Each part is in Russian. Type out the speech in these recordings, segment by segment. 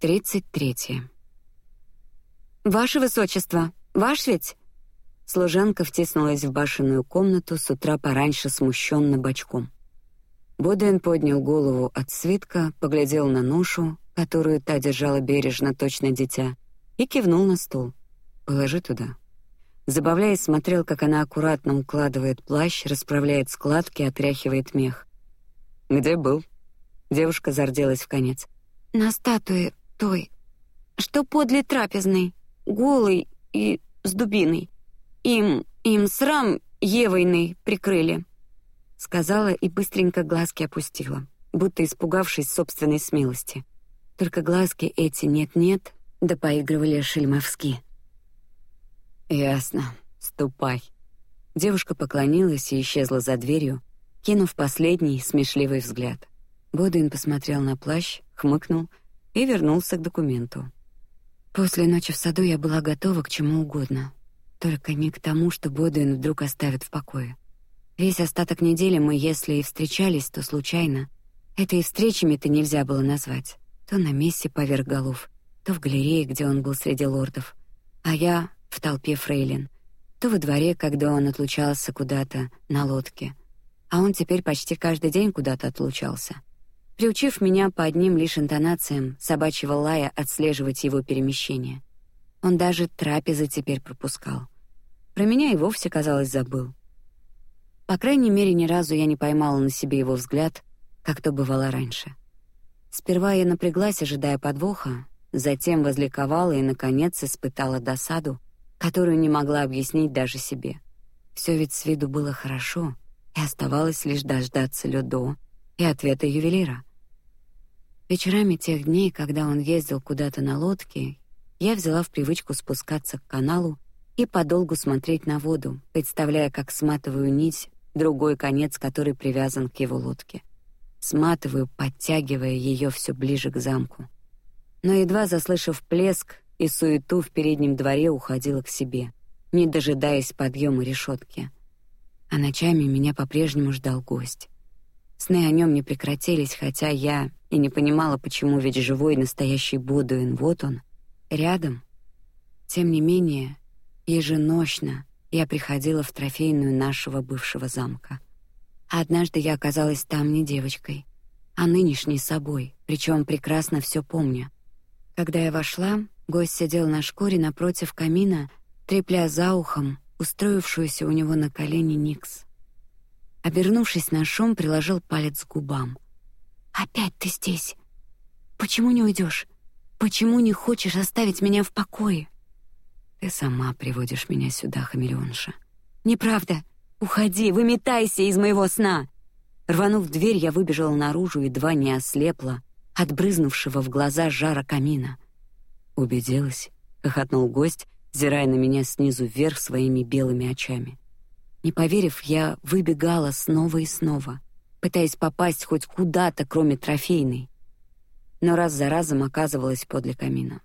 Тридцать третье. Ваше высочество, ваш ведь? Служанка втиснулась в башенную комнату с утра пораньше смущенно бочком. Боден поднял голову от свитка, поглядел на ношу, которую та держала бережно, точно дитя, и кивнул на стол. Положи туда. Забавляясь, смотрел, как она аккуратно укладывает плащ, расправляет складки, отряхивает мех. Где был? Девушка зарделась в конец. На статуе той, что подле трапезной, голый и с дубиной. Им, им срам Евойный прикрыли, сказала и быстренько глазки опустила, будто испугавшись собственной смелости. Только глазки эти нет-нет, да поигрывали шельмовски. Ясно. Ступай. Девушка поклонилась и исчезла за дверью, кинув последний смешливый взгляд. Бодуин посмотрел на плащ, хмыкнул и вернулся к документу. После ночи в саду я была готова к чему угодно, только не к тому, что Бодуин вдруг оставит в покое. Весь остаток недели мы, если и встречались, то случайно. Это и встречами-то нельзя было назвать. То на мессе поверх голов, то в галерее, где он был среди лордов, а я в толпе фрейлин, то во дворе, когда он отлучался куда-то на лодке, а он теперь почти каждый день куда-то отлучался приучив меня по одним лишь интонациям собачьего лая отслеживать его перемещения. Он даже трапезы теперь пропускал. Про меня и вовсе казалось забыл. По крайней мере, ни разу я не поймала на себе его взгляд, как то бывало раньше. Сперва я напряглась, ожидая подвоха, затем возликовала и наконец испытала досаду, которую не могла объяснить даже себе. Все ведь с виду было хорошо, и оставалось лишь дождаться Людо и ответа ювелира. Вечерами тех дней, когда он ездил куда-то на лодке, я взяла в привычку спускаться к каналу и подолгу смотреть на воду, представляя, как сматываю нить, другой конец которой привязан к его лодке. Сматываю, подтягивая ее все ближе к замку. Но едва заслышав плеск и суету в переднем дворе, уходила к себе, не дожидаясь подъема решетки. А ночами меня по-прежнему ждал гость. Сны о нем не прекратились, хотя я и не понимала, почему ведь живой настоящий Бодуин вот он рядом. Тем не менее, еженочно я приходила в трофейную нашего бывшего замка. А однажды я оказалась там не девочкой, а нынешней собой, причем прекрасно все помню. Когда я вошла, гость сидел на шкуре напротив камина, трепля за ухом устроившуюся у него на колени Никс. Обернувшись на шум, приложил палец к губам. Опять ты здесь? Почему не уйдешь? Почему не хочешь оставить меня в покое? Ты сама приводишь меня сюда, хамелеонша. Неправда. Уходи, выметайся из моего сна. Рванув дверь, я выбежала наружу, едва не ослепла от брызнувшего в глаза жара камина. Убедилась, хохотнул гость, зирая на меня снизу вверх своими белыми очами. Не поверив, я выбегала снова и снова, пытаясь попасть хоть куда-то, кроме трофейной. Но раз за разом оказывалась подле камина.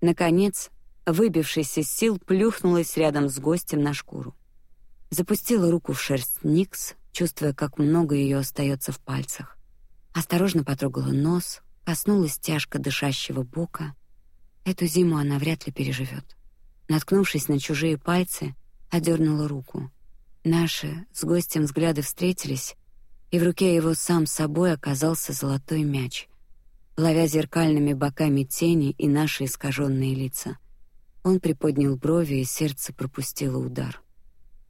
Наконец, выбившись из сил, плюхнулась рядом с гостем на шкуру. Запустила руку в шерсть Никс, чувствуя, как много ее остается в пальцах. Осторожно потрогала нос, коснулась тяжко дышащего бока. Эту зиму она вряд ли переживет. Наткнувшись на чужие пальцы, одернула руку. Наши с гостем взгляды встретились, и в руке его сам собой оказался золотой мяч, ловя зеркальными боками тени и наши искаженные лица. Он приподнял брови, и сердце пропустило удар.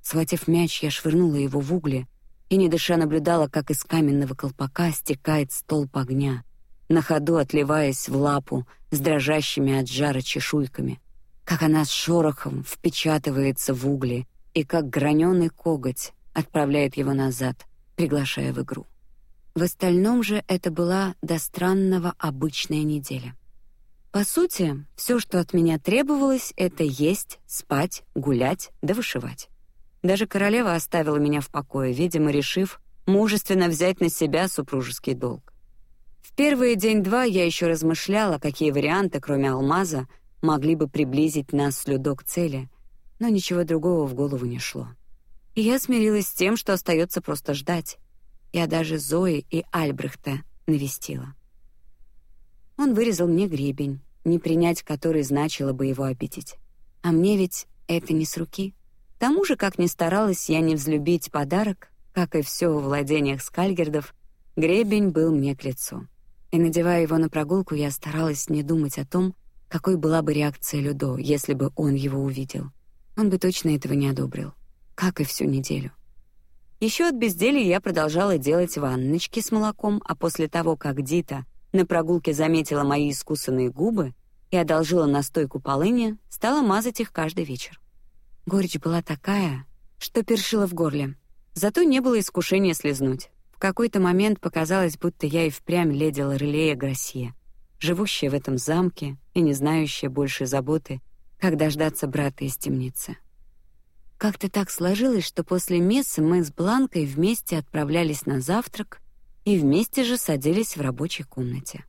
Схватив мяч, я швырнула его в угли и не дыша наблюдала, как из каменного колпака стекает столб огня, на ходу отливаясь в лапу с дрожащими от жара чешуйками, как она с шорохом впечатывается в угли и как граненый коготь отправляет его назад, приглашая в игру. В остальном же это была до странного обычная неделя. По сути, все, что от меня требовалось, это есть, спать, гулять да вышивать. Даже королева оставила меня в покое, видимо, решив мужественно взять на себя супружеский долг. В первый день-два я еще размышляла, какие варианты, кроме алмаза, могли бы приблизить нас с Людо к цели — но ничего другого в голову не шло. И я смирилась с тем, что остается просто ждать. Я даже Зои и Альбрехта навестила. Он вырезал мне гребень, не принять который значило бы его обидеть. А мне ведь это не с руки. К тому же, как ни старалась я не взлюбить подарок, как и все в владениях Скальгердов, гребень был мне к лицу. И надевая его на прогулку, я старалась не думать о том, какой была бы реакция Людо, если бы он его увидел. Он бы точно этого не одобрил, как и всю неделю. Еще от безделия я продолжала делать ванночки с молоком, а после того, как Дита на прогулке заметила мои искусанные губы и одолжила настойку полыни, стала мазать их каждый вечер. Горечь была такая, что першила в горле. Зато не было искушения слезнуть. В какой-то момент показалось, будто я и впрямь леди Лорелея Гроссье, живущая в этом замке и не знающая больше заботы, как дождаться брата из темницы. Как-то так сложилось, что после мессы мы с Бланкой вместе отправлялись на завтрак и вместе же садились в рабочей комнате.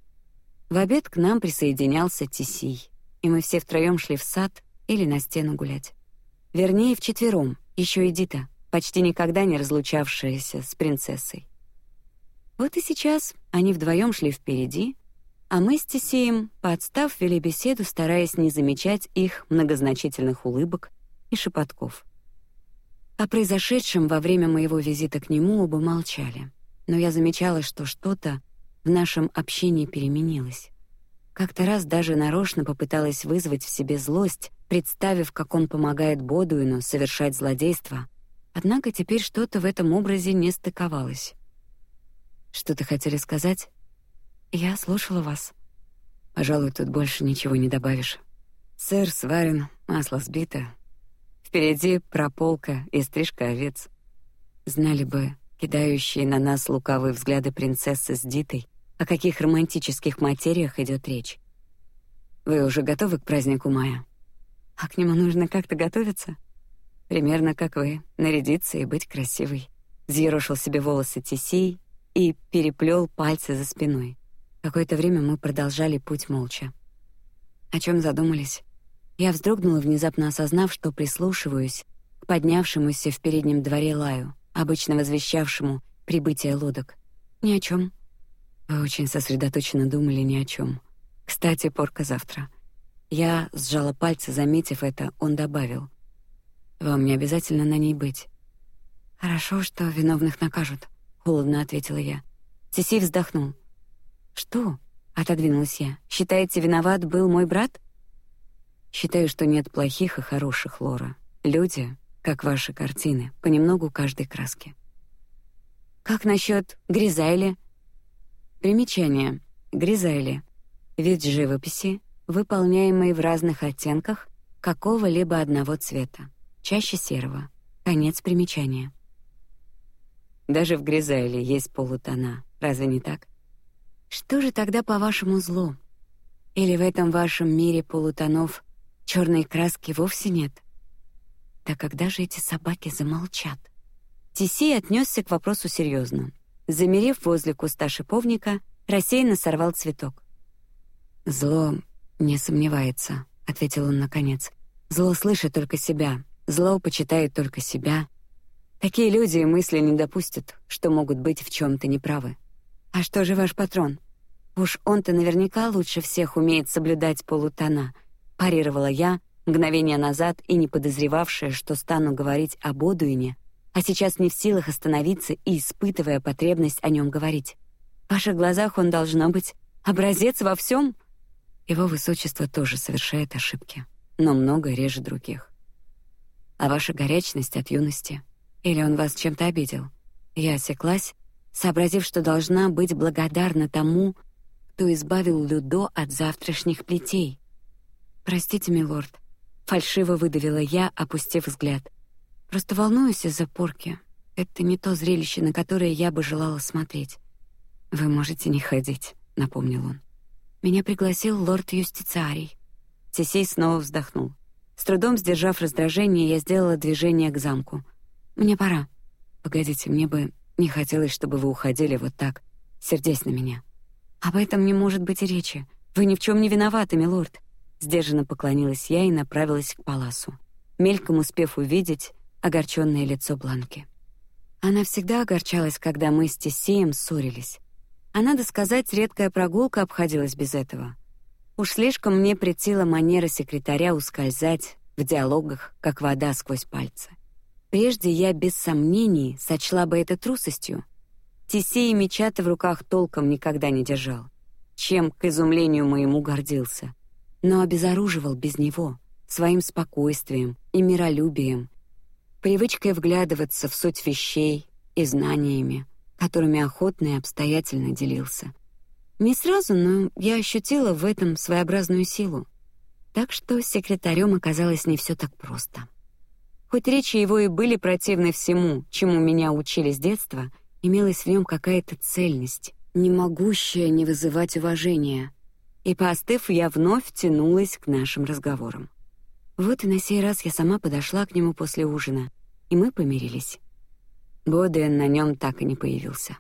В обед к нам присоединялся Тисий, и мы все втроем шли в сад или на стену гулять. Вернее, вчетвером, еще и Дита, почти никогда не разлучавшаяся с принцессой. Вот и сейчас они вдвоем шли впереди, а мы с Тисеем, подстав, вели беседу, стараясь не замечать их многозначительных улыбок и шепотков. О произошедшем во время моего визита к нему оба молчали, но я замечала, что что-то в нашем общении переменилось. Как-то раз даже нарочно попыталась вызвать в себе злость, представив, как он помогает Бодуину совершать злодейство. Однако теперь что-то в этом образе не стыковалось. Что-то хотели сказать? Я слушала вас. Пожалуй, тут больше ничего не добавишь. Сыр сварен, масло сбито. Впереди прополка и стрижка овец. Знали бы кидающие на нас лукавые взгляды принцессы с Дитой, о каких романтических материях идет речь. Вы уже готовы к празднику мая? А к нему нужно как-то готовиться? Примерно как вы, нарядиться и быть красивой. Зъерошил себе волосы Тисей и переплел пальцы за спиной. Какое-то время мы продолжали путь молча. О чем задумались? Я вздрогнула, внезапно осознав, что прислушиваюсь к поднявшемуся в переднем дворе лаю, обычно возвещавшему прибытие лодок. Ни о чем. Вы очень сосредоточенно думали ни о чем. Кстати, порка завтра. Я сжала пальцы, заметив это, он добавил: "Вам не обязательно на ней быть". Хорошо, что виновных накажут, холодно ответила я. Сиси вздохнул. Что? Отодвинулась я. Считаете, виноват был мой брат? Считаю, что нет плохих и хороших, Лора. Люди, как ваши картины, понемногу каждой краски. Как насчет Гризайли? Примечание: Гризайли — вид живописи, выполняемый в разных оттенках какого-либо одного цвета, чаще серого. Конец примечания. Даже в Гризайле есть полутона, разве не так? Что же тогда по-вашему зло? Или в этом вашем мире полутонов черной краски вовсе нет? Так когда же эти собаки замолчат? Тисей отнесся к вопросу серьезно. Замерев возле куста шиповника, рассеянно сорвал цветок. Зло «Не сомневается», — ответил он наконец. «Зло слышит только себя, зло почитает только себя. Такие люди и мысли не допустят, что могут быть в чем то неправы. А что же ваш патрон? Уж он-то наверняка лучше всех умеет соблюдать полутона», — парировала я, мгновение назад и не подозревавшая, что стану говорить о Бодуине, а сейчас не в силах остановиться и испытывая потребность о нем говорить. В ваших глазах он должно быть образец во всем. Его высочество тоже совершает ошибки, но много реже других. А ваша горячность от юности? Или он вас чем-то обидел? Я осеклась, сообразив, что должна быть благодарна тому, кто избавил Людо от завтрашних плетей. Простите, милорд, фальшиво выдавила я, опустив взгляд. Просто волнуюсь из-за порки. Это не то зрелище, на которое я бы желала смотреть. Вы можете не ходить, напомнил он. Меня пригласил лорд Юстициарий. Тесей снова вздохнул. С трудом сдержав раздражение, я сделала движение к замку. Мне пора. Погодите, мне бы не хотелось, чтобы вы уходили вот так, сердясь на меня. Об этом не может быть речи. Вы ни в чем не виноваты, милорд. Сдержанно поклонилась я и направилась к паласу, мельком успев увидеть огорченное лицо Бланки. Она всегда огорчалась, когда мы с Тесеем ссорились. А надо сказать, редкая прогулка обходилась без этого. Уж слишком мне претила манера секретаря ускользать в диалогах, как вода сквозь пальцы. Прежде я без сомнений сочла бы это трусостью. Тесей меча-то в руках толком никогда не держал, чем к изумлению моему гордился, но обезоруживал без него своим спокойствием и миролюбием, привычкой вглядываться в суть вещей и знаниями, которыми охотно и обстоятельно делился. Не сразу, но я ощутила в этом своеобразную силу. Так что секретарем оказалось не все так просто. Хоть речи его и были противны всему, чему меня учили с детства, имелась в нем какая-то цельность, не могущая не вызывать уважения. И поостыв, я вновь тянулась к нашим разговорам. Вот и на сей раз я сама подошла к нему после ужина, и мы помирились. Боден на нем так и не появился.